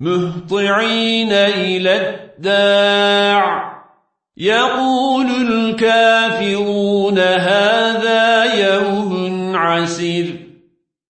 مهطعين إلى الداع. يقول الكافرون هذا يوم عسير.